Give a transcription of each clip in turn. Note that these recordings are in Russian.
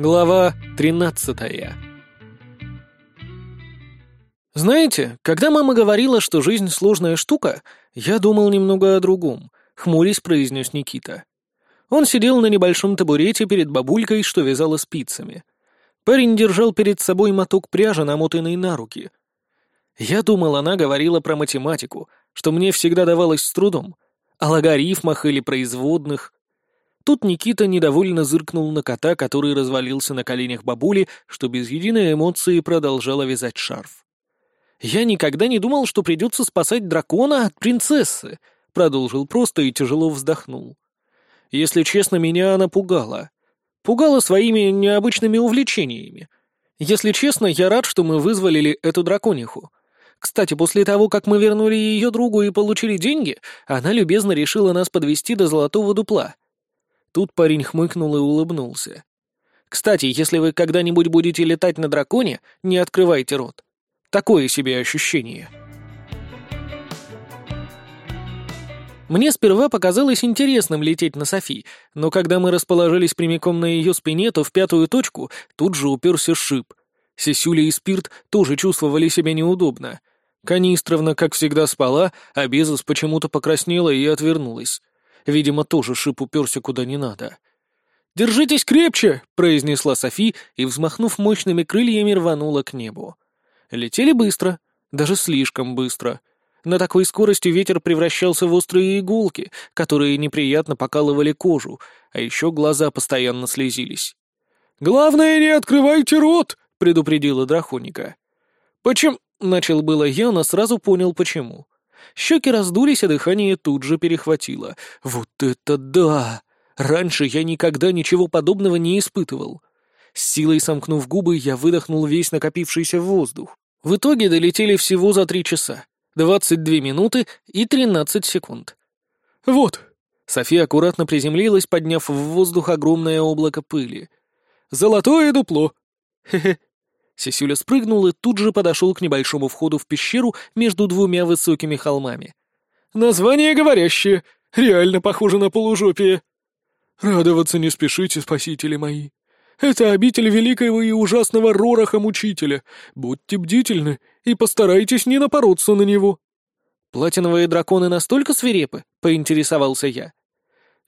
Глава 13 Знаете, когда мама говорила, что жизнь сложная штука, я думал немного о другом, хмурясь произнес Никита. Он сидел на небольшом табурете перед бабулькой, что вязала спицами. Парень держал перед собой моток пряжи, намотанный на руки. Я думал, она говорила про математику, что мне всегда давалось с трудом, о логарифмах или производных, Тут Никита недовольно зыркнул на кота, который развалился на коленях бабули, что без единой эмоции продолжала вязать шарф. «Я никогда не думал, что придется спасать дракона от принцессы», — продолжил просто и тяжело вздохнул. «Если честно, меня она пугала. Пугала своими необычными увлечениями. Если честно, я рад, что мы вызволили эту дракониху. Кстати, после того, как мы вернули ее другу и получили деньги, она любезно решила нас подвести до золотого дупла. Тут парень хмыкнул и улыбнулся. «Кстати, если вы когда-нибудь будете летать на драконе, не открывайте рот. Такое себе ощущение». Мне сперва показалось интересным лететь на Софи, но когда мы расположились прямиком на ее спине, то в пятую точку тут же уперся шип. Сесюля и Спирт тоже чувствовали себя неудобно. Канистровна, как всегда, спала, а Безос почему-то покраснела и отвернулась. Видимо, тоже шип уперся куда не надо. «Держитесь крепче!» — произнесла Софи и, взмахнув мощными крыльями, рванула к небу. Летели быстро, даже слишком быстро. На такой скорости ветер превращался в острые иголки, которые неприятно покалывали кожу, а еще глаза постоянно слезились. «Главное, не открывайте рот!» — предупредила драхоника. «Почему?» — начал было я, но сразу понял, почему. Щеки раздулись, а дыхание тут же перехватило. «Вот это да! Раньше я никогда ничего подобного не испытывал». С силой сомкнув губы, я выдохнул весь накопившийся воздух. В итоге долетели всего за три часа, двадцать две минуты и тринадцать секунд. «Вот!» София аккуратно приземлилась, подняв в воздух огромное облако пыли. «Золотое дупло!» «Хе-хе, Сесюля спрыгнул и тут же подошел к небольшому входу в пещеру между двумя высокими холмами. «Название говорящее! Реально похоже на полужопие!» «Радоваться не спешите, спасители мои! Это обитель великого и ужасного Рораха-мучителя! Будьте бдительны и постарайтесь не напороться на него!» «Платиновые драконы настолько свирепы?» — поинтересовался я.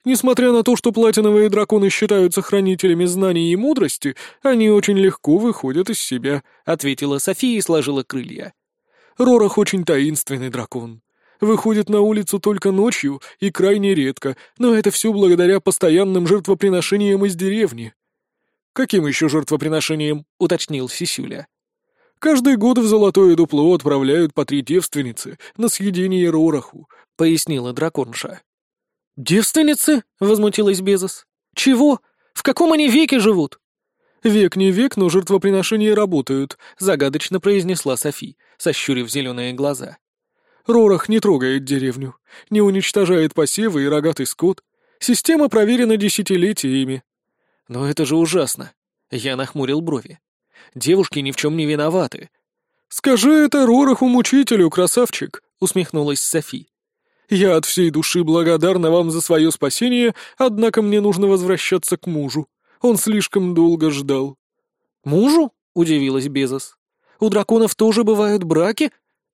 Несмотря на то, что платиновые драконы считаются хранителями знаний и мудрости, они очень легко выходят из себя», — ответила София и сложила крылья. «Рорах очень таинственный дракон. Выходит на улицу только ночью и крайне редко, но это все благодаря постоянным жертвоприношениям из деревни». «Каким еще жертвоприношением?» — уточнил Сисюля. «Каждый год в Золотое Дупло отправляют по три девственницы на съедение Рораху», — пояснила драконша. «Девственницы?» — возмутилась Безос. «Чего? В каком они веке живут?» «Век не век, но жертвоприношения работают», — загадочно произнесла Софи, сощурив зеленые глаза. «Рорах не трогает деревню, не уничтожает посевы и рогатый скот. Система проверена десятилетиями». «Но это же ужасно!» — я нахмурил брови. «Девушки ни в чем не виноваты». «Скажи это Рораху-мучителю, красавчик!» — усмехнулась Софи. Я от всей души благодарна вам за свое спасение, однако мне нужно возвращаться к мужу. Он слишком долго ждал». «Мужу?» — удивилась Безос. «У драконов тоже бывают браки?»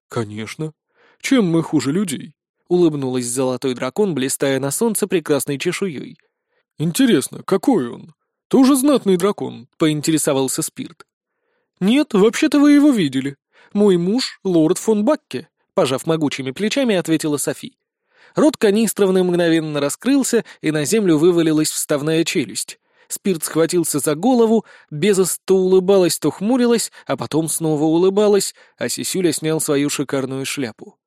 «Конечно. Чем мы хуже людей?» — улыбнулась золотой дракон, блистая на солнце прекрасной чешуей. «Интересно, какой он? Тоже знатный дракон?» — поинтересовался Спирт. «Нет, вообще-то вы его видели. Мой муж — лорд фон Бакке», — пожав могучими плечами, ответила Софи. Рот канистровны мгновенно раскрылся, и на землю вывалилась вставная челюсть. Спирт схватился за голову, Безос то улыбалась, то хмурилась, а потом снова улыбалась, а Сисюля снял свою шикарную шляпу.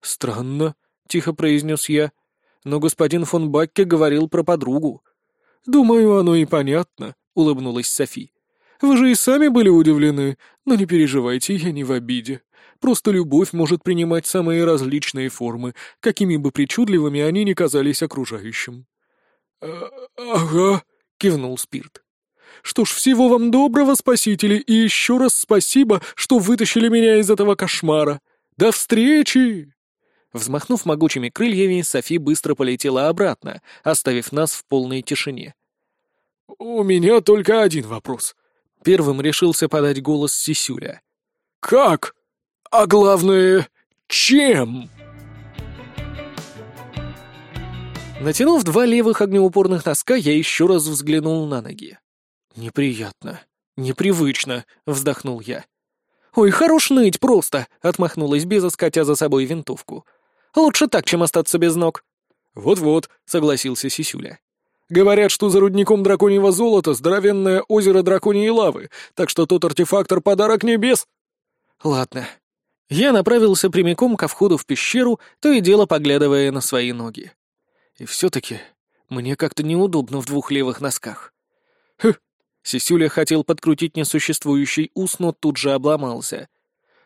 «Странно», — тихо произнес я, — «но господин фон Бакке говорил про подругу». «Думаю, оно и понятно», — улыбнулась Софи. «Вы же и сами были удивлены, но не переживайте, я не в обиде. Просто любовь может принимать самые различные формы, какими бы причудливыми они ни казались окружающим. «А «Ага», — кивнул Спирт. «Что ж, всего вам доброго, спасители, и еще раз спасибо, что вытащили меня из этого кошмара. До встречи!» Взмахнув могучими крыльями, Софи быстро полетела обратно, оставив нас в полной тишине. «У меня только один вопрос». Первым решился подать голос Сисюля. «Как? А главное, чем?» Натянув два левых огнеупорных носка, я еще раз взглянул на ноги. «Неприятно. Непривычно», — вздохнул я. «Ой, хорош ныть просто!» — отмахнулась Беза, скатя за собой винтовку. «Лучше так, чем остаться без ног». «Вот-вот», — согласился Сисюля. «Говорят, что за рудником драконьего золота здоровенное озеро драконьей лавы, так что тот артефактор — подарок небес». «Ладно». Я направился прямиком ко входу в пещеру, то и дело поглядывая на свои ноги. И все-таки мне как-то неудобно в двух левых носках. Хм, Сисюля хотел подкрутить несуществующий ус, но тут же обломался.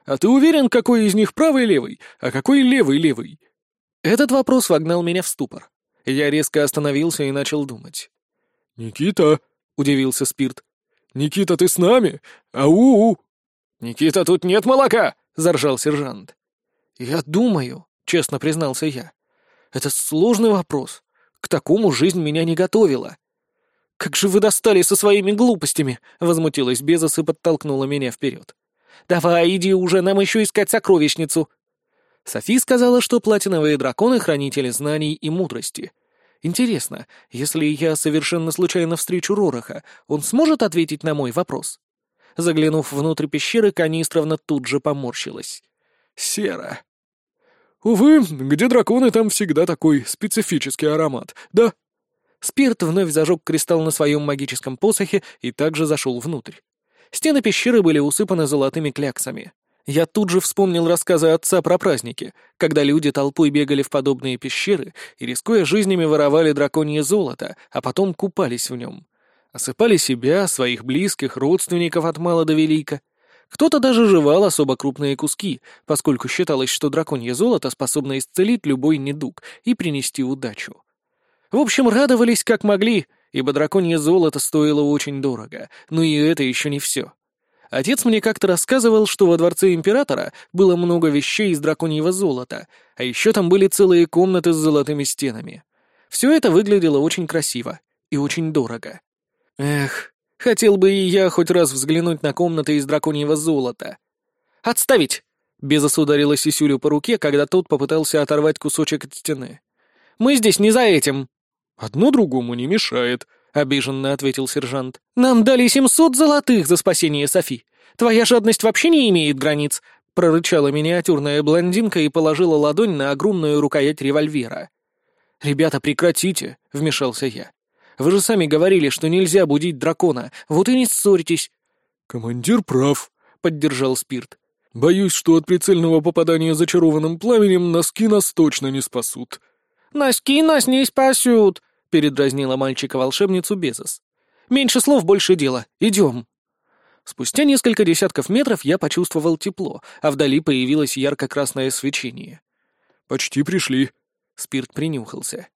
«А ты уверен, какой из них правый-левый, а какой левый-левый?» Этот вопрос вогнал меня в ступор. Я резко остановился и начал думать. «Никита!» — удивился Спирт. «Никита, ты с нами? Ау!» «Никита, тут нет молока!» — заржал сержант. «Я думаю», — честно признался я. «Это сложный вопрос. К такому жизнь меня не готовила». «Как же вы достали со своими глупостями!» — возмутилась Безос и подтолкнула меня вперед. «Давай, иди уже, нам еще искать сокровищницу!» Софи сказала, что платиновые драконы — хранители знаний и мудрости. Интересно, если я совершенно случайно встречу Рораха, он сможет ответить на мой вопрос? Заглянув внутрь пещеры, Канистровна тут же поморщилась. «Сера». «Увы, где драконы, там всегда такой специфический аромат, да?» Спирт вновь зажег кристалл на своем магическом посохе и также зашел внутрь. Стены пещеры были усыпаны золотыми кляксами. Я тут же вспомнил рассказы отца про праздники, когда люди толпой бегали в подобные пещеры и, рискуя жизнями, воровали драконье золото, а потом купались в нем. Осыпали себя, своих близких, родственников от мала до велика. Кто-то даже жевал особо крупные куски, поскольку считалось, что драконье золото способно исцелить любой недуг и принести удачу. В общем, радовались как могли, ибо драконье золото стоило очень дорого, но и это еще не все. Отец мне как-то рассказывал, что во дворце императора было много вещей из драконьего золота, а еще там были целые комнаты с золотыми стенами. Все это выглядело очень красиво и очень дорого. Эх, хотел бы и я хоть раз взглянуть на комнаты из драконьего золота. «Отставить!» — Безос ударила Сисюлю по руке, когда тот попытался оторвать кусочек от стены. «Мы здесь не за этим!» «Одно другому не мешает», — обиженно ответил сержант. «Нам дали семьсот золотых за спасение Софи. Твоя жадность вообще не имеет границ», — прорычала миниатюрная блондинка и положила ладонь на огромную рукоять револьвера. «Ребята, прекратите», — вмешался я. «Вы же сами говорили, что нельзя будить дракона, вот и не ссорьтесь». «Командир прав», — поддержал Спирт. «Боюсь, что от прицельного попадания зачарованным пламенем носки нас точно не спасут». «Носки нас не спасут», — передразнила мальчика-волшебницу Безос. «Меньше слов, больше дела. Идем». Спустя несколько десятков метров я почувствовал тепло, а вдали появилось ярко-красное свечение. «Почти пришли». Спирт принюхался.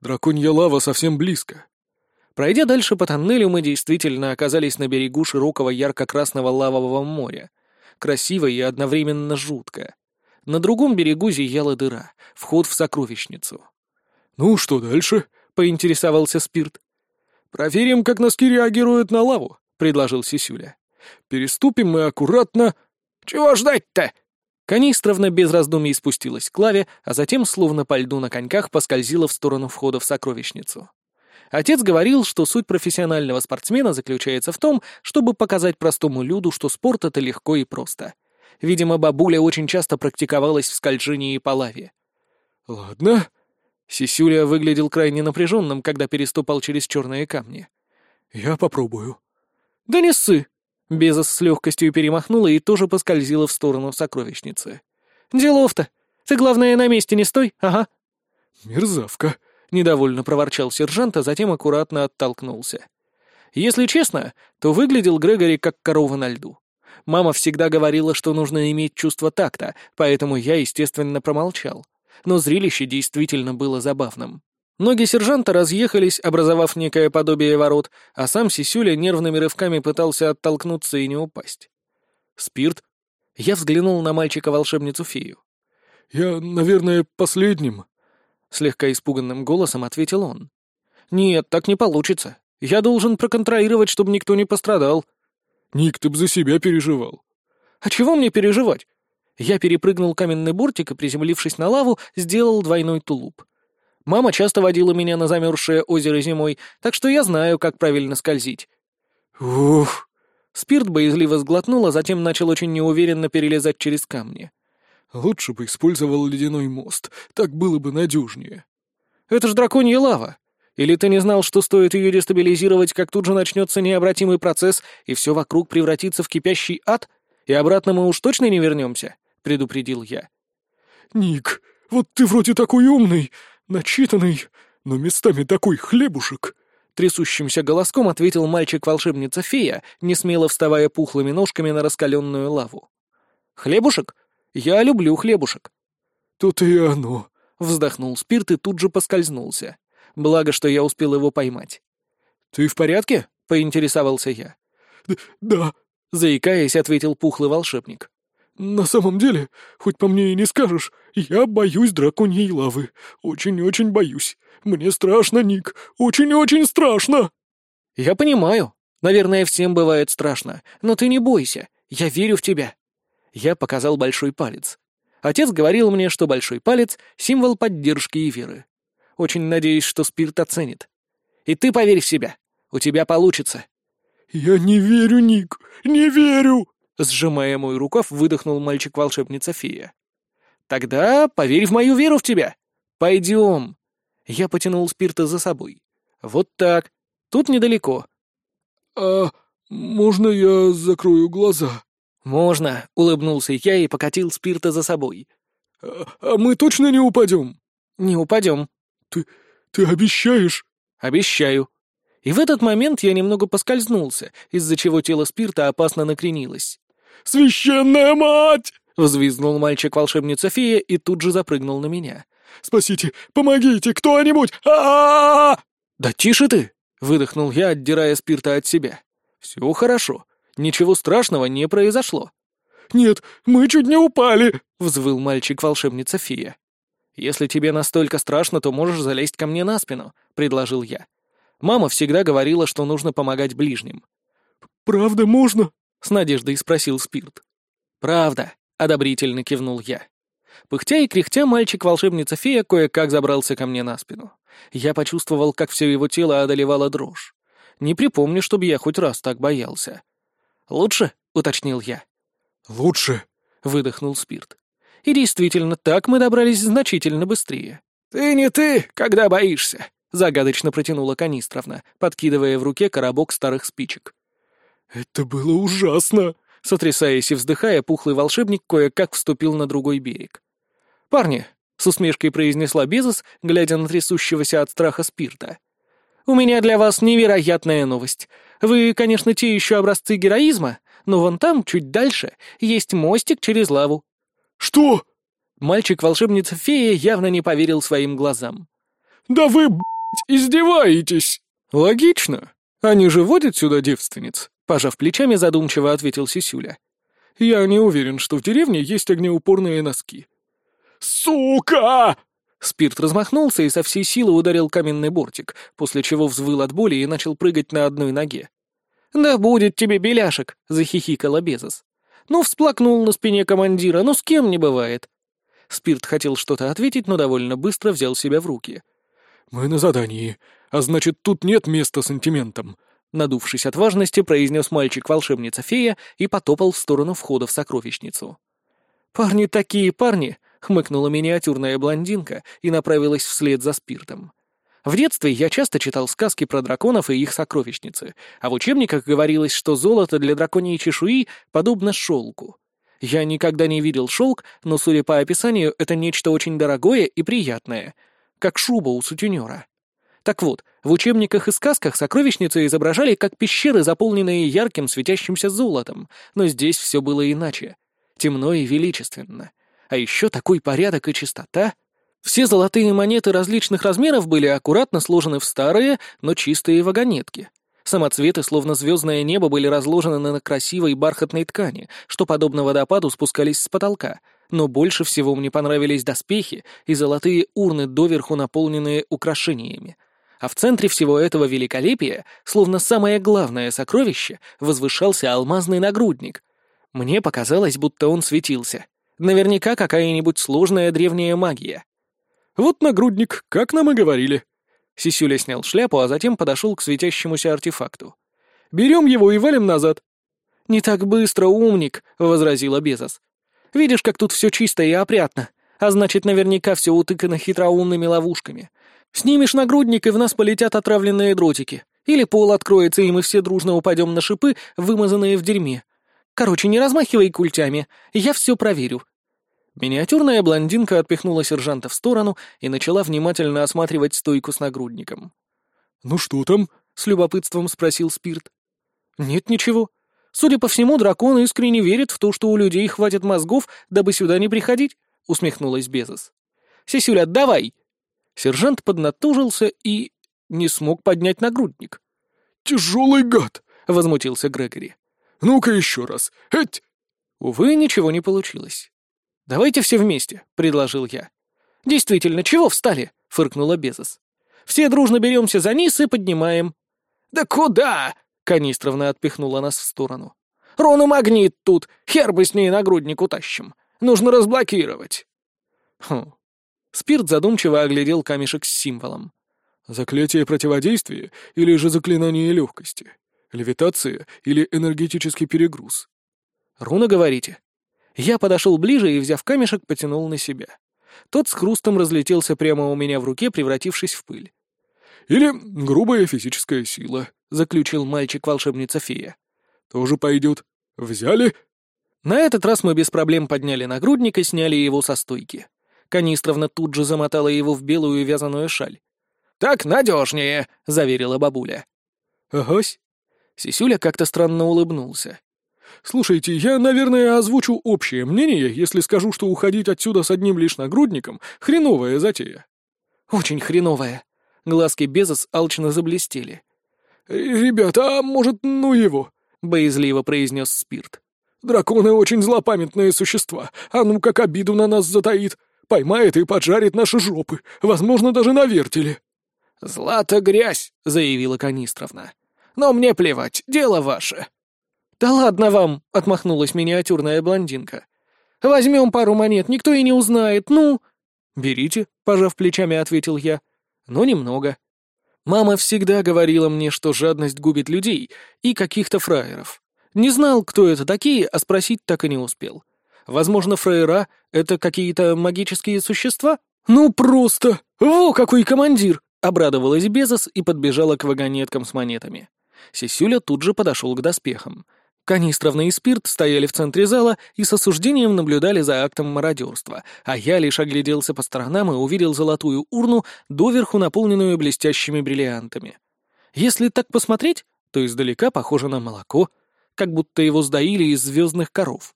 «Драконья лава совсем близко». Пройдя дальше по тоннелю, мы действительно оказались на берегу широкого ярко-красного лавового моря. Красиво и одновременно жутко. На другом берегу зияла дыра, вход в сокровищницу. «Ну, что дальше?» — поинтересовался Спирт. «Проверим, как носки реагируют на лаву», — предложил Сисюля. «Переступим мы аккуратно...» «Чего ждать-то?» Канистровна без раздумий спустилась к лаве, а затем, словно по льду на коньках, поскользила в сторону входа в сокровищницу. Отец говорил, что суть профессионального спортсмена заключается в том, чтобы показать простому люду, что спорт — это легко и просто. Видимо, бабуля очень часто практиковалась в скольжении по лаве. «Ладно», Сисюля выглядел крайне напряженным, когда переступал через черные камни. «Я попробую». «Да не ссы!» Безос с легкостью перемахнула и тоже поскользила в сторону сокровищницы. «Делов-то! Ты, главное, на месте не стой, ага!» «Мерзавка!» — недовольно проворчал сержант, а затем аккуратно оттолкнулся. Если честно, то выглядел Грегори как корова на льду. Мама всегда говорила, что нужно иметь чувство такта, поэтому я, естественно, промолчал но зрелище действительно было забавным. Ноги сержанта разъехались, образовав некое подобие ворот, а сам Сисюля нервными рывками пытался оттолкнуться и не упасть. «Спирт?» Я взглянул на мальчика-волшебницу-фею. «Я, наверное, последним», — слегка испуганным голосом ответил он. «Нет, так не получится. Я должен проконтролировать, чтобы никто не пострадал». «Ник, ты б за себя переживал». «А чего мне переживать?» Я перепрыгнул каменный бортик и, приземлившись на лаву, сделал двойной тулуп. Мама часто водила меня на замерзшее озеро зимой, так что я знаю, как правильно скользить. Ух! Спирт боязливо сглотнул, а затем начал очень неуверенно перелезать через камни. Лучше бы использовал ледяной мост, так было бы надежнее. Это ж драконья лава. Или ты не знал, что стоит ее дестабилизировать, как тут же начнется необратимый процесс, и все вокруг превратится в кипящий ад? И обратно мы уж точно не вернемся? — предупредил я. «Ник, вот ты вроде такой умный, начитанный, но местами такой хлебушек!» Трясущимся голоском ответил мальчик-волшебница-фея, не смело вставая пухлыми ножками на раскаленную лаву. «Хлебушек? Я люблю хлебушек». «Тут и оно», — вздохнул Спирт и тут же поскользнулся. Благо, что я успел его поймать. «Ты в порядке?» — поинтересовался я. «Да», — заикаясь, ответил пухлый волшебник. «На самом деле, хоть по мне и не скажешь, я боюсь драконьей лавы. Очень-очень боюсь. Мне страшно, Ник. Очень-очень страшно!» «Я понимаю. Наверное, всем бывает страшно. Но ты не бойся. Я верю в тебя». Я показал большой палец. Отец говорил мне, что большой палец — символ поддержки и веры. Очень надеюсь, что Спирт оценит. И ты поверь в себя. У тебя получится. «Я не верю, Ник, не верю!» Сжимая мой рукав, выдохнул мальчик-волшебница фея. «Тогда поверь в мою веру в тебя. Пойдем!» Я потянул спирта за собой. «Вот так. Тут недалеко». «А можно я закрою глаза?» «Можно», — улыбнулся я и покатил спирта за собой. «А, а мы точно не упадем?» «Не упадем». «Ты... ты обещаешь?» «Обещаю». И в этот момент я немного поскользнулся, из-за чего тело спирта опасно накренилось. «Священная мать!» — взвизгнул мальчик-волшебница-фея и тут же запрыгнул на меня. «Спасите! Помогите! Кто-нибудь! а, -а, -а «Да тише ты!» — выдохнул я, отдирая спирта от себя. «Все хорошо. Ничего страшного не произошло». «Нет, мы чуть не упали!» — взвыл мальчик-волшебница-фея. «Если тебе настолько страшно, то можешь залезть ко мне на спину», — предложил я. Мама всегда говорила, что нужно помогать ближним. «Правда можно?» — с надеждой спросил Спирт. «Правда», — одобрительно кивнул я. Пыхтя и кряхтя мальчик-волшебница-фея кое-как забрался ко мне на спину. Я почувствовал, как все его тело одолевало дрожь. Не припомню, чтобы я хоть раз так боялся. «Лучше?» — уточнил я. «Лучше», — выдохнул Спирт. И действительно, так мы добрались значительно быстрее. «Ты не ты, когда боишься», — загадочно протянула Канистровна, подкидывая в руке коробок старых спичек. «Это было ужасно!» Сотрясаясь и вздыхая, пухлый волшебник кое-как вступил на другой берег. «Парни!» — с усмешкой произнесла Безос, глядя на трясущегося от страха спирта. «У меня для вас невероятная новость. Вы, конечно, те еще образцы героизма, но вон там, чуть дальше, есть мостик через лаву». «Что?» Мальчик-волшебница-фея явно не поверил своим глазам. «Да вы, блядь, издеваетесь!» «Логично. Они же водят сюда девственниц», — пожав плечами, задумчиво ответил Сисюля. «Я не уверен, что в деревне есть огнеупорные носки». «Сука!» Спирт размахнулся и со всей силы ударил каменный бортик, после чего взвыл от боли и начал прыгать на одной ноге. «Да будет тебе беляшек!» — захихикала Безос. «Ну, всплакнул на спине командира, ну с кем не бывает!» Спирт хотел что-то ответить, но довольно быстро взял себя в руки. «Мы на задании, а значит, тут нет места сантиментам», — надувшись от важности, произнес мальчик-волшебница-фея и потопал в сторону входа в сокровищницу. «Парни такие парни!» — хмыкнула миниатюрная блондинка и направилась вслед за спиртом. В детстве я часто читал сказки про драконов и их сокровищницы, а в учебниках говорилось, что золото для драконьей чешуи подобно шелку. Я никогда не видел шелк, но, судя по описанию, это нечто очень дорогое и приятное, как шуба у сутенера. Так вот, в учебниках и сказках сокровищницы изображали как пещеры, заполненные ярким светящимся золотом, но здесь все было иначе. Темно и величественно. А еще такой порядок и чистота. Все золотые монеты различных размеров были аккуратно сложены в старые, но чистые вагонетки. Самоцветы, словно звездное небо, были разложены на красивой бархатной ткани, что, подобно водопаду, спускались с потолка. Но больше всего мне понравились доспехи и золотые урны, доверху наполненные украшениями — а в центре всего этого великолепия, словно самое главное сокровище, возвышался алмазный нагрудник. Мне показалось, будто он светился. Наверняка какая-нибудь сложная древняя магия. «Вот нагрудник, как нам и говорили». Сисюля снял шляпу, а затем подошел к светящемуся артефакту. «Берем его и валим назад». «Не так быстро, умник», — возразила Безос. «Видишь, как тут все чисто и опрятно, а значит, наверняка все утыкано хитроумными ловушками. Снимешь нагрудник, и в нас полетят отравленные дротики. Или пол откроется, и мы все дружно упадем на шипы, вымазанные в дерьме. Короче, не размахивай культями, я все проверю». Миниатюрная блондинка отпихнула сержанта в сторону и начала внимательно осматривать стойку с нагрудником. «Ну что там?» — с любопытством спросил Спирт. «Нет ничего. Судя по всему, дракон искренне верит в то, что у людей хватит мозгов, дабы сюда не приходить», — усмехнулась Безос. «Сесюля, давай!» Сержант поднатужился и... не смог поднять нагрудник. «Тяжелый гад!» — возмутился Грегори. «Ну-ка еще раз! Эть!» Увы, ничего не получилось. «Давайте все вместе», — предложил я. «Действительно, чего встали?» — фыркнула Безос. «Все дружно беремся за низ и поднимаем». «Да куда?» — Канистровна отпихнула нас в сторону. «Рону магнит тут, хер бы с ней нагрудник утащим. Нужно разблокировать». Хм, Спирт задумчиво оглядел камешек с символом. «Заклятие противодействия или же заклинание легкости? Левитация или энергетический перегруз?» «Руна, говорите?» Я подошел ближе и, взяв камешек, потянул на себя. Тот с хрустом разлетелся прямо у меня в руке, превратившись в пыль. «Или грубая физическая сила», — заключил мальчик-волшебница-фея. «Тоже пойдет. Взяли?» На этот раз мы без проблем подняли нагрудник и сняли его со стойки. Канистровна тут же замотала его в белую вязаную шаль. «Так надежнее», — заверила бабуля. «Агось». Сисюля как-то странно улыбнулся. «Слушайте, я, наверное, озвучу общее мнение, если скажу, что уходить отсюда с одним лишь нагрудником — хреновая затея». «Очень хреновая». Глазки Безос алчно заблестели. «Ребята, а может, ну его?» — боязливо произнес Спирт. «Драконы очень злопамятные существа, а ну как обиду на нас затаит поймает и поджарит наши жопы, возможно, даже на вертеле». «Злато грязь», — заявила Канистровна. «Но мне плевать, дело ваше». «Да ладно вам», — отмахнулась миниатюрная блондинка. «Возьмем пару монет, никто и не узнает, ну...» «Берите», — пожав плечами, ответил я. «Но немного». Мама всегда говорила мне, что жадность губит людей и каких-то фраеров. Не знал, кто это такие, а спросить так и не успел. Возможно, фраера — это какие-то магические существа? Ну просто! Во, какой командир! Обрадовалась Безос и подбежала к вагонеткам с монетами. Сисюля тут же подошел к доспехам. Канистровна и спирт стояли в центре зала и с осуждением наблюдали за актом мародерства, а я лишь огляделся по сторонам и увидел золотую урну, доверху наполненную блестящими бриллиантами. Если так посмотреть, то издалека похоже на молоко, как будто его сдаили из звездных коров.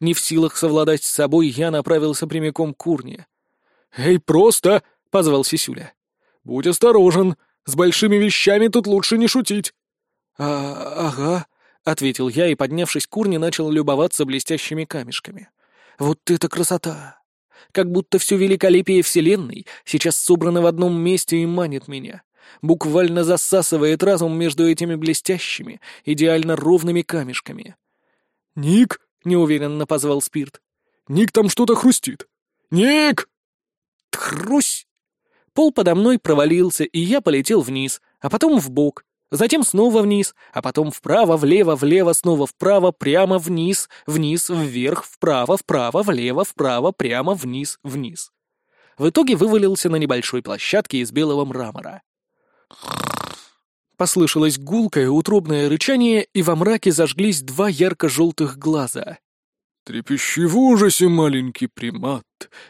Не в силах совладать с собой, я направился прямиком к урне. «Эй, просто!» — позвал Сисюля. «Будь осторожен, с большими вещами тут лучше не шутить». «А, ага», — ответил я и, поднявшись к урне, начал любоваться блестящими камешками. «Вот это красота! Как будто все великолепие Вселенной сейчас собрано в одном месте и манит меня. Буквально засасывает разум между этими блестящими, идеально ровными камешками». «Ник!» — неуверенно позвал Спирт. «Ник, там что-то хрустит! Ник!» Тхрусь! Пол подо мной провалился, и я полетел вниз, а потом в бок, затем снова вниз, а потом вправо, влево, влево, снова вправо, прямо вниз, вниз, вверх, вправо, вправо, влево, вправо, прямо, вниз, вниз. В итоге вывалился на небольшой площадке из белого мрамора. Послышалось гулкое утробное рычание, и во мраке зажглись два ярко-желтых глаза. «Трепещи в ужасе, маленький примат,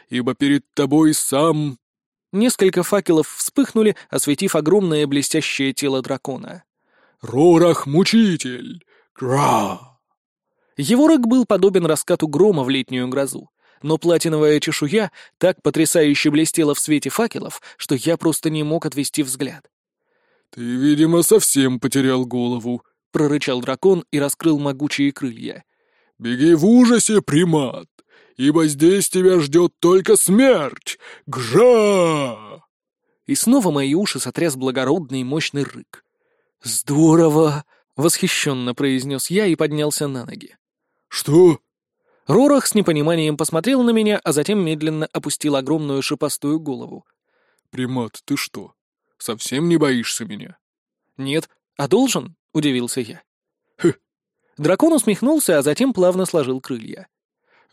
ибо перед тобой сам...» Несколько факелов вспыхнули, осветив огромное блестящее тело дракона. «Рорах-мучитель! Гра!» Его рык был подобен раскату грома в летнюю грозу, но платиновая чешуя так потрясающе блестела в свете факелов, что я просто не мог отвести взгляд. «Ты, видимо, совсем потерял голову», — прорычал дракон и раскрыл могучие крылья. «Беги в ужасе, примат, ибо здесь тебя ждет только смерть! Гжа!» И снова мои уши сотряс благородный и мощный рык. «Здорово!» — восхищенно произнес я и поднялся на ноги. «Что?» Рорах с непониманием посмотрел на меня, а затем медленно опустил огромную шипастую голову. «Примат, ты что, совсем не боишься меня?» «Нет. А должен?» — удивился я. «Хм». Дракон усмехнулся, а затем плавно сложил крылья.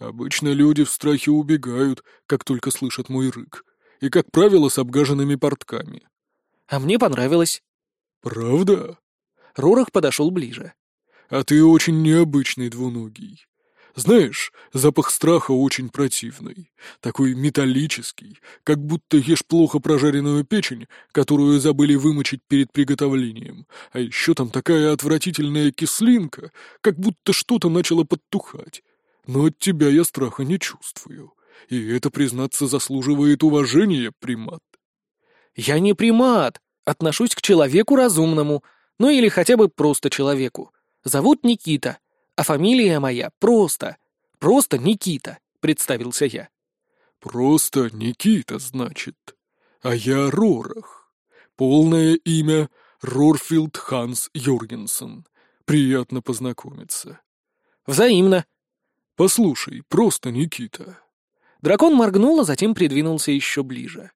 «Обычно люди в страхе убегают, как только слышат мой рык, и, как правило, с обгаженными портками». «А мне понравилось». «Правда?» Рорах подошел ближе. «А ты очень необычный двуногий. Знаешь, запах страха очень противный, такой металлический, как будто ешь плохо прожаренную печень, которую забыли вымочить перед приготовлением, а еще там такая отвратительная кислинка, как будто что-то начало подтухать. Но от тебя я страха не чувствую, и это, признаться, заслуживает уважения, примат. Я не примат, отношусь к человеку разумному, ну или хотя бы просто человеку. Зовут Никита, а фамилия моя просто, просто Никита», — представился я. «Просто Никита, значит. А я Рорах. Полное имя Рорфилд Ханс Юргенсен. Приятно познакомиться». «Взаимно». «Послушай, просто Никита». Дракон моргнул, а затем придвинулся еще ближе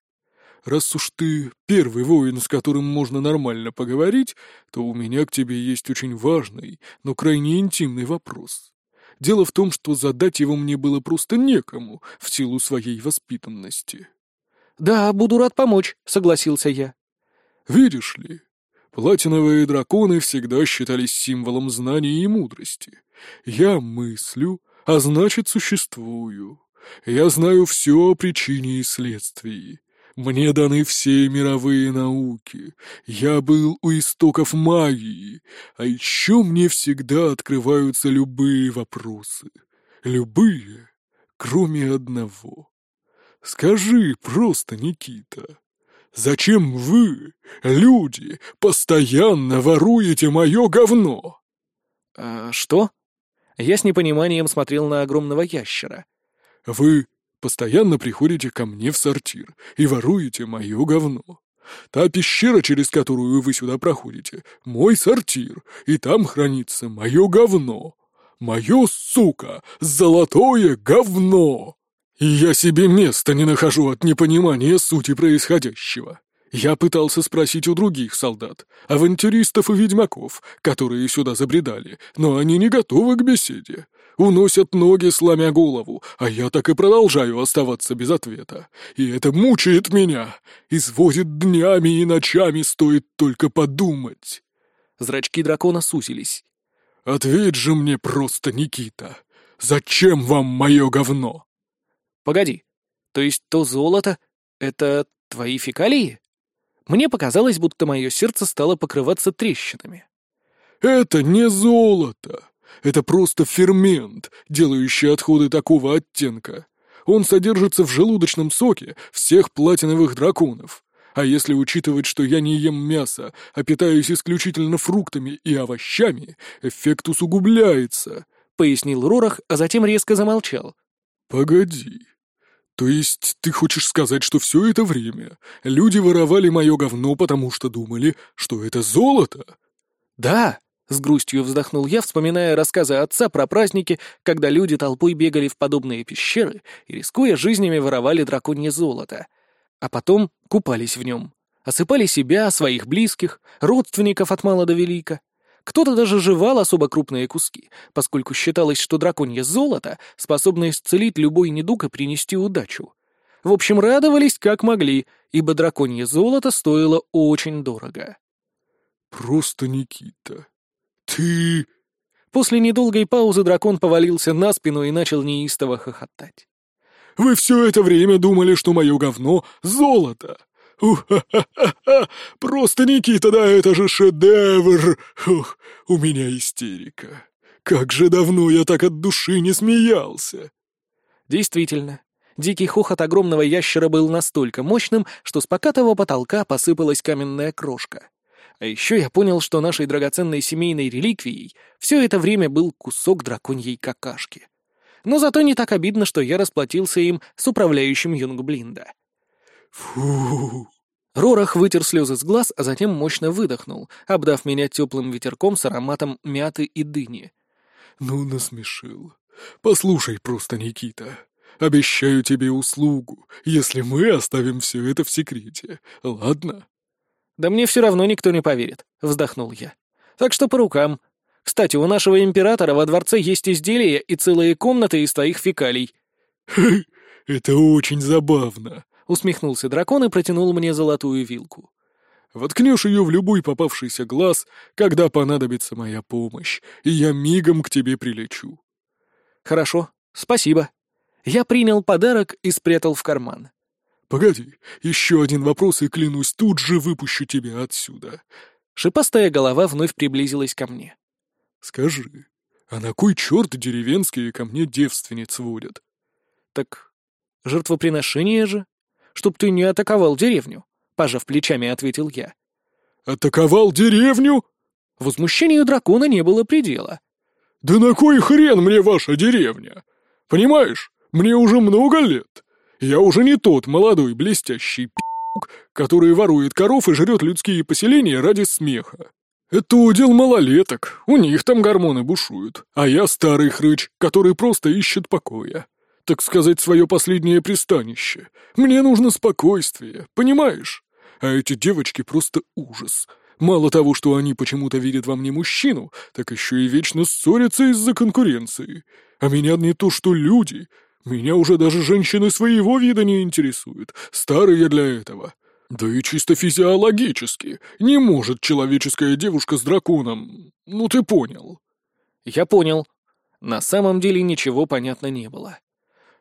раз уж ты первый воин, с которым можно нормально поговорить, то у меня к тебе есть очень важный, но крайне интимный вопрос. Дело в том, что задать его мне было просто некому в силу своей воспитанности. «Да, буду рад помочь», — согласился я. «Видишь ли, платиновые драконы всегда считались символом знаний и мудрости. Я мыслю, а значит существую. Я знаю все о причине и следствии. Мне даны все мировые науки. Я был у истоков магии. А еще мне всегда открываются любые вопросы. Любые, кроме одного. Скажи просто, Никита, зачем вы, люди, постоянно воруете мое говно? А, что? Я с непониманием смотрел на огромного ящера. Вы постоянно приходите ко мне в сортир и воруете мое говно. Та пещера, через которую вы сюда проходите, мой сортир, и там хранится мое говно. Мое, сука, золотое говно! И я себе места не нахожу от непонимания сути происходящего. Я пытался спросить у других солдат, авантюристов и ведьмаков, которые сюда забредали, но они не готовы к беседе уносят ноги, сломя голову, а я так и продолжаю оставаться без ответа. И это мучает меня, изводит днями и ночами, стоит только подумать. Зрачки дракона сузились. «Ответь же мне просто, Никита, зачем вам мое говно?» «Погоди, то есть то золото — это твои фекалии?» Мне показалось, будто мое сердце стало покрываться трещинами. «Это не золото. Это просто фермент, делающий отходы такого оттенка. Он содержится в желудочном соке всех платиновых драконов. А если учитывать, что я не ем мясо, а питаюсь исключительно фруктами и овощами, эффект усугубляется», — пояснил Рорах, а затем резко замолчал. «Погоди. То есть ты хочешь сказать, что все это время люди воровали мое говно, потому что думали, что это золото?» «Да», с грустью вздохнул я, вспоминая рассказы отца про праздники, когда люди толпой бегали в подобные пещеры и, рискуя жизнями, воровали драконье золото. А потом купались в нем. Осыпали себя, своих близких, родственников от мала до велика. Кто-то даже жевал особо крупные куски, поскольку считалось, что драконье золото способно исцелить любой недуг и принести удачу. В общем, радовались как могли, ибо драконье золото стоило очень дорого. «Просто Никита», «Ты...» После недолгой паузы дракон повалился на спину и начал неистово хохотать. «Вы все это время думали, что мое говно — золото! Ух-ха-ха-ха! Просто, Никита, да это же шедевр! Ух, у меня истерика! Как же давно я так от души не смеялся!» Действительно, дикий хохот огромного ящера был настолько мощным, что с покатого потолка посыпалась каменная крошка. А еще я понял, что нашей драгоценной семейной реликвией все это время был кусок драконьей какашки. Но зато не так обидно, что я расплатился им с управляющим Юнгблинда. «Фу!» Рорах вытер слезы с глаз, а затем мощно выдохнул, обдав меня теплым ветерком с ароматом мяты и дыни. «Ну, насмешил. Послушай просто, Никита. Обещаю тебе услугу, если мы оставим все это в секрете. Ладно?» «Да мне все равно никто не поверит», — вздохнул я. «Так что по рукам. Кстати, у нашего императора во дворце есть изделия и целые комнаты из твоих фекалий». «Это очень забавно», — усмехнулся дракон и протянул мне золотую вилку. «Воткнешь ее в любой попавшийся глаз, когда понадобится моя помощь, и я мигом к тебе прилечу». «Хорошо, спасибо». Я принял подарок и спрятал в карман. «Погоди, еще один вопрос, и клянусь, тут же выпущу тебя отсюда». Шипастая голова вновь приблизилась ко мне. «Скажи, а на кой черт деревенские ко мне девственниц водят?» «Так жертвоприношение же?» Чтоб ты не атаковал деревню», — пожав плечами, ответил я. «Атаковал деревню?» Возмущению дракона не было предела. «Да на кой хрен мне ваша деревня? Понимаешь, мне уже много лет. Я уже не тот молодой блестящий пи***к, который ворует коров и жрет людские поселения ради смеха. Это удел малолеток, у них там гормоны бушуют, а я старый хрыч, который просто ищет покоя так сказать, свое последнее пристанище. Мне нужно спокойствие, понимаешь? А эти девочки просто ужас. Мало того, что они почему-то видят во мне мужчину, так еще и вечно ссорятся из-за конкуренции. А меня не то что люди. Меня уже даже женщины своего вида не интересуют. Старые для этого. Да и чисто физиологически. Не может человеческая девушка с драконом. Ну ты понял. Я понял. На самом деле ничего понятно не было.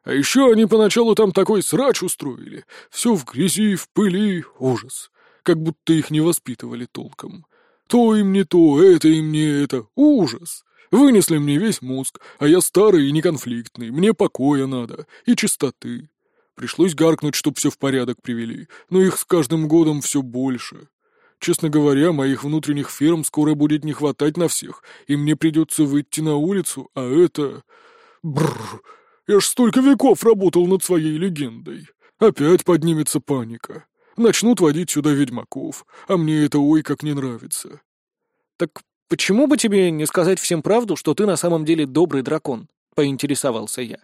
А еще они поначалу там такой срач устроили. Все в грязи, в пыли, ужас. Как будто их не воспитывали толком. То им не то, это им не это. Ужас. Вынесли мне весь мозг, а я старый и неконфликтный. Мне покоя надо и чистоты. Пришлось гаркнуть, чтоб все в порядок привели, но их с каждым годом все больше. Честно говоря, моих внутренних ферм скоро будет не хватать на всех, и мне придется выйти на улицу, а это... Бррр, я ж столько веков работал над своей легендой. Опять поднимется паника. Начнут водить сюда ведьмаков, а мне это ой как не нравится. Так почему бы тебе не сказать всем правду, что ты на самом деле добрый дракон? Поинтересовался я.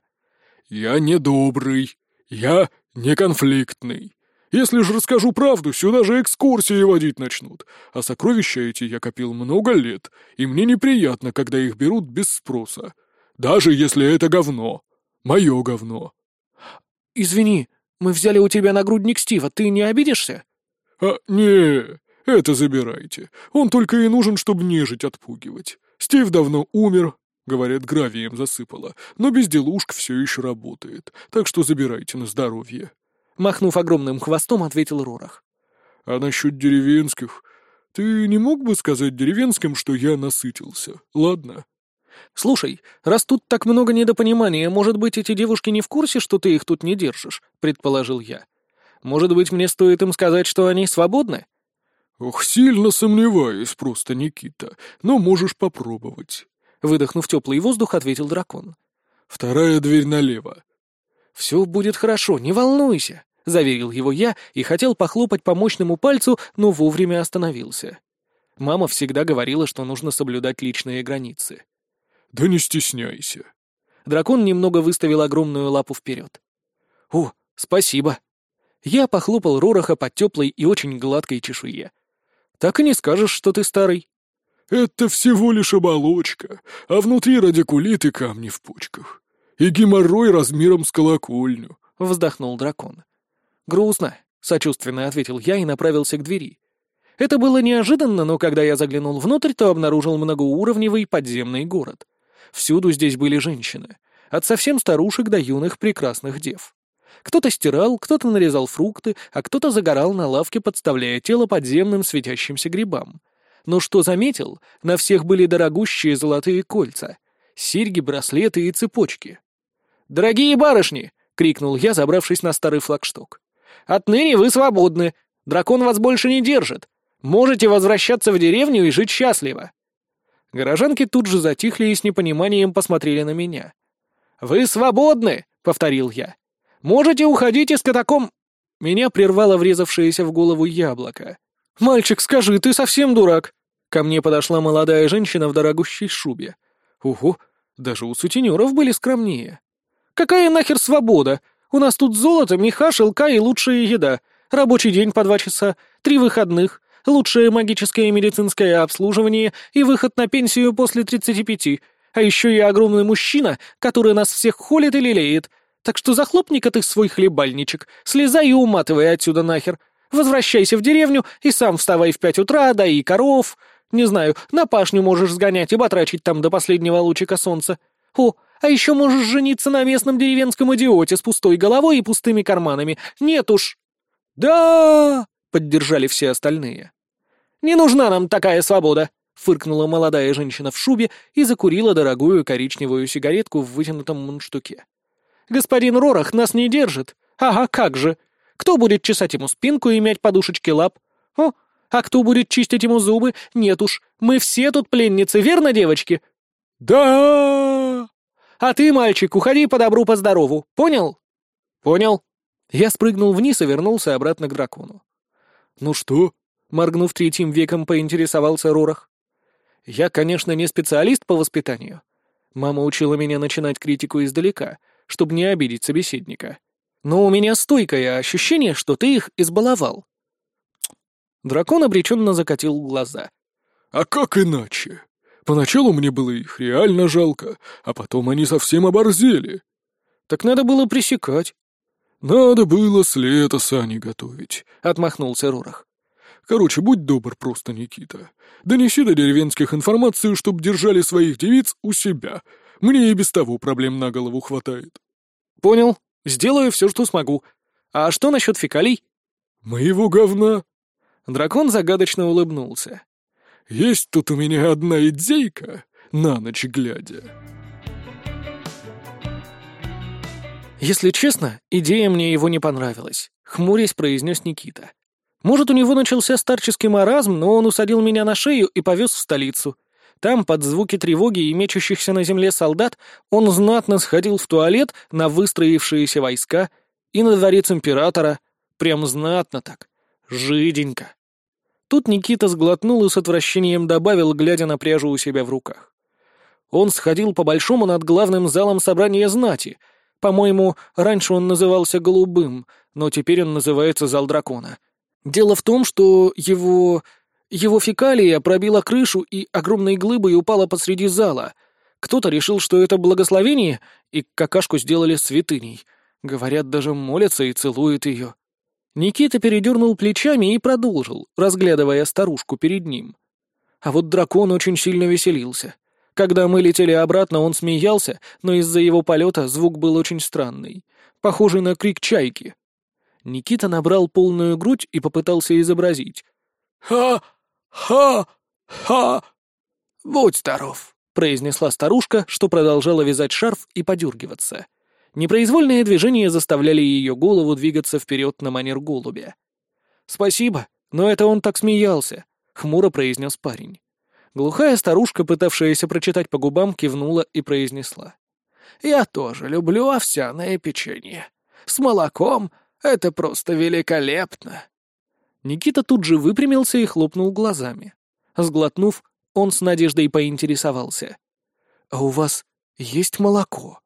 Я не добрый. Я не конфликтный. Если же расскажу правду, сюда же экскурсии водить начнут. А сокровища эти я копил много лет, и мне неприятно, когда их берут без спроса. Даже если это говно. Мое говно. Извини, мы взяли у тебя нагрудник Стива, ты не обидишься? А, не, это забирайте. Он только и нужен, чтобы нежить отпугивать. Стив давно умер, говорят, гравием засыпало, но безделушка все еще работает, так что забирайте на здоровье. Махнув огромным хвостом, ответил Рорах. А насчет деревенских... Ты не мог бы сказать деревенским, что я насытился, ладно? «Слушай, раз тут так много недопонимания, может быть, эти девушки не в курсе, что ты их тут не держишь?» — предположил я. «Может быть, мне стоит им сказать, что они свободны?» «Ох, сильно сомневаюсь просто, Никита, но можешь попробовать». Выдохнув теплый воздух, ответил дракон. «Вторая дверь налево». «Все будет хорошо, не волнуйся», — заверил его я и хотел похлопать по мощному пальцу, но вовремя остановился. Мама всегда говорила, что нужно соблюдать личные границы. «Да не стесняйся». Дракон немного выставил огромную лапу вперед. «О, спасибо». Я похлопал Рораха по теплой и очень гладкой чешуе. «Так и не скажешь, что ты старый». «Это всего лишь оболочка, а внутри радикулит и камни в почках. И геморрой размером с колокольню», — вздохнул дракон. «Грустно», — сочувственно ответил я и направился к двери. Это было неожиданно, но когда я заглянул внутрь, то обнаружил многоуровневый подземный город. Всюду здесь были женщины, от совсем старушек до юных прекрасных дев. Кто-то стирал, кто-то нарезал фрукты, а кто-то загорал на лавке, подставляя тело подземным светящимся грибам. Но что заметил, на всех были дорогущие золотые кольца, серьги, браслеты и цепочки. «Дорогие барышни!» — крикнул я, забравшись на старый флагшток. «Отныне вы свободны! Дракон вас больше не держит! Можете возвращаться в деревню и жить счастливо!» Горожанки тут же затихли и с непониманием посмотрели на меня. «Вы свободны!» — повторил я. «Можете уходить из катакомб...» Меня прервало врезавшееся в голову яблоко. «Мальчик, скажи, ты совсем дурак?» Ко мне подошла молодая женщина в дорогущей шубе. Ого, даже у сутенеров были скромнее. «Какая нахер свобода? У нас тут золото, меха, шелка и лучшая еда. Рабочий день по два часа, три выходных, лучшее магическое и медицинское обслуживание и выход на пенсию после 35. А еще и огромный мужчина, который нас всех холит и лелеет. Так что захлопни-ка ты свой хлебальничек, слезай и уматывай отсюда нахер. Возвращайся в деревню и сам вставай в пять утра, да и коров. Не знаю, на пашню можешь сгонять и батрачить там до последнего лучика солнца. О, а еще можешь жениться на местном деревенском идиоте с пустой головой и пустыми карманами. Нет уж. Да! Поддержали все остальные. Не нужна нам такая свобода, фыркнула молодая женщина в шубе и закурила дорогую коричневую сигаретку в вытянутом мундштуке. Господин Рорах нас не держит. Ага, как же. Кто будет чесать ему спинку и мять подушечки лап? О, а кто будет чистить ему зубы? Нет уж, мы все тут пленницы, верно, девочки?» «Да!» «А ты, мальчик, уходи по добру, по здорову, понял?» «Понял». Я спрыгнул вниз и вернулся обратно к дракону. «Ну что?» — моргнув третьим веком, поинтересовался Рорах. «Я, конечно, не специалист по воспитанию. Мама учила меня начинать критику издалека, чтобы не обидеть собеседника. Но у меня стойкое ощущение, что ты их избаловал. Дракон обреченно закатил глаза. «А как иначе? Поначалу мне было их реально жалко, а потом они совсем оборзели». «Так надо было пресекать». «Надо было с лета сани готовить», — отмахнулся Рорах. «Короче, будь добр просто, Никита. Донеси до деревенских информацию, чтоб держали своих девиц у себя. Мне и без того проблем на голову хватает». «Понял. Сделаю все, что смогу. А что насчет фекалий?» «Моего говна?» Дракон загадочно улыбнулся. «Есть тут у меня одна идейка, на ночь глядя». «Если честно, идея мне его не понравилась», — хмурясь произнес Никита. «Может, у него начался старческий маразм, но он усадил меня на шею и повез в столицу. Там, под звуки тревоги и мечущихся на земле солдат, он знатно сходил в туалет на выстроившиеся войска и на дворец императора. Прям знатно так. Жиденько. Тут Никита сглотнул и с отвращением добавил, глядя на пряжу у себя в руках. Он сходил по-большому над главным залом собрания знати. По-моему, раньше он назывался «Голубым», но теперь он называется «Зал дракона». Дело в том, что его... его фекалия пробила крышу и огромной глыбой упала посреди зала. Кто-то решил, что это благословение, и какашку сделали святыней. Говорят, даже молятся и целуют ее. Никита передернул плечами и продолжил, разглядывая старушку перед ним. А вот дракон очень сильно веселился. Когда мы летели обратно, он смеялся, но из-за его полета звук был очень странный, похожий на крик чайки. Никита набрал полную грудь и попытался изобразить. «Ха! Ха! Ха!» «Будь здоров», — произнесла старушка, что продолжала вязать шарф и подергиваться. Непроизвольные движения заставляли ее голову двигаться вперед на манер голубя. «Спасибо, но это он так смеялся», — хмуро произнес парень. Глухая старушка, пытавшаяся прочитать по губам, кивнула и произнесла. «Я тоже люблю овсяное печенье. С молоком это просто великолепно!» Никита тут же выпрямился и хлопнул глазами. Сглотнув, он с надеждой поинтересовался. «А у вас есть молоко?»